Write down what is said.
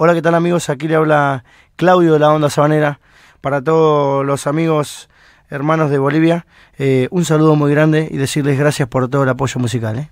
Hola, ¿qué tal amigos? Aquí le habla Claudio de la Onda Sabanera. Para todos los amigos, hermanos de Bolivia, eh, un saludo muy grande y decirles gracias por todo el apoyo musical. ¿eh?